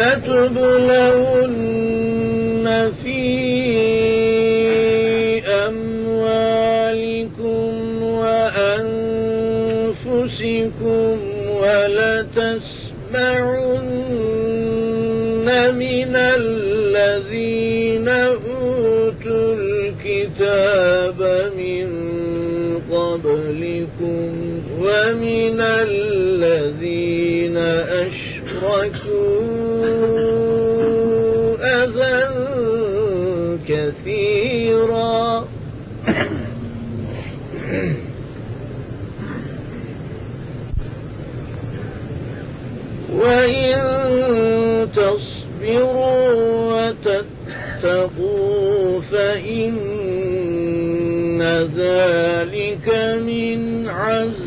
لتبلون في أموالكم وأنفسكم ولتسمعن من الذين أوتوا الكتاب من قبلكم ومن كثيرا وإن تصبروا وتتقوا فإن ذلك من عزم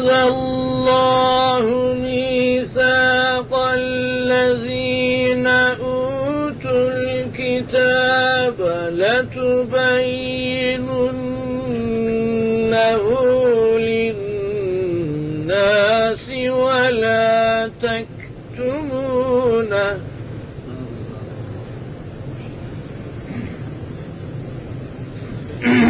أخذ الله ميثاق الذين أوتوا الكتاب لتبيننه للناس ولا تكتمونه.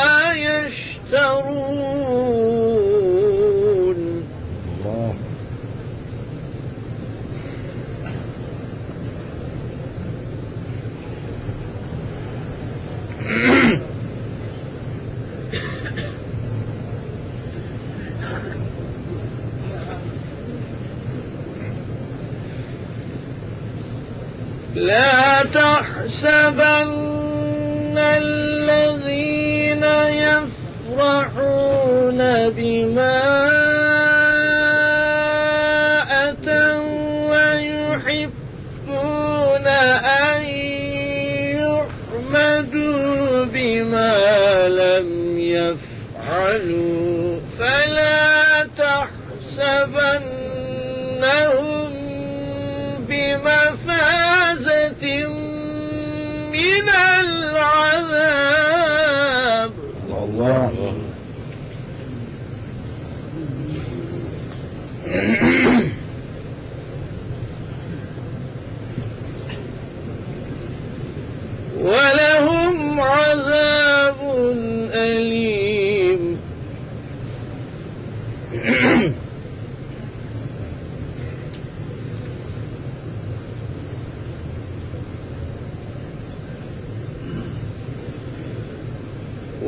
لا تحسبن الذين يفرحون بما أتوا ويحبون أن يفعلوا فلا تحسبن ولنذيقنهم بمفازة من العذاب. الله.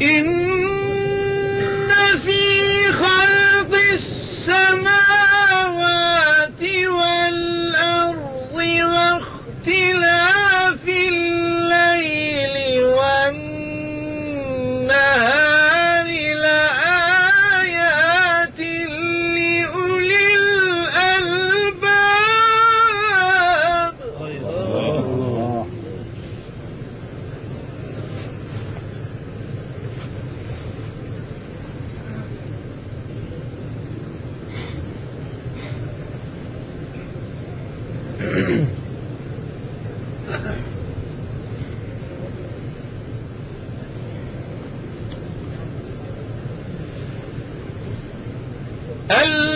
إن في خلق السماوات الذين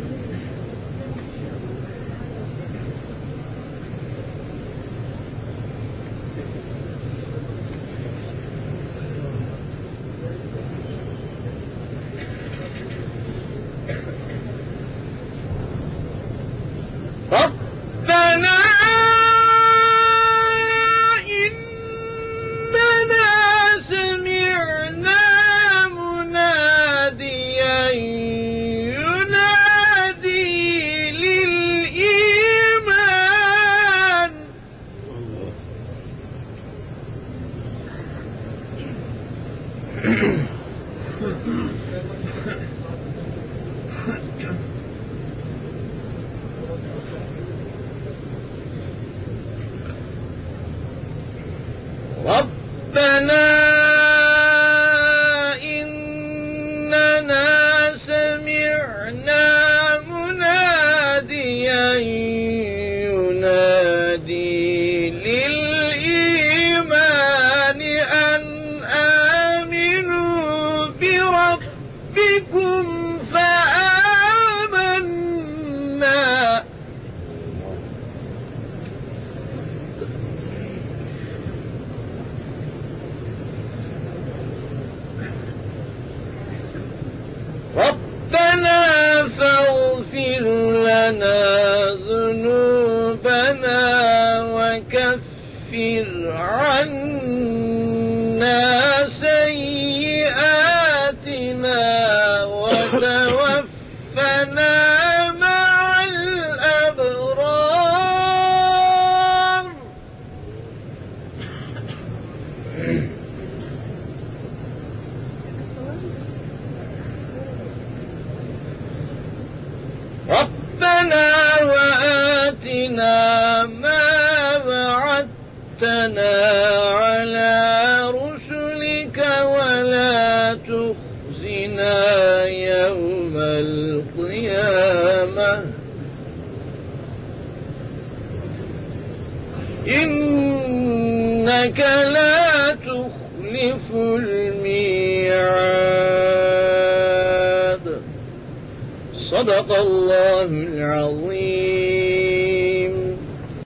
ربنا إننا سمعنا مناديا ينادي لنا ذنوبنا وكفر عنا. القيامة. إنك لا تخلف الميعاد. صدق الله العظيم.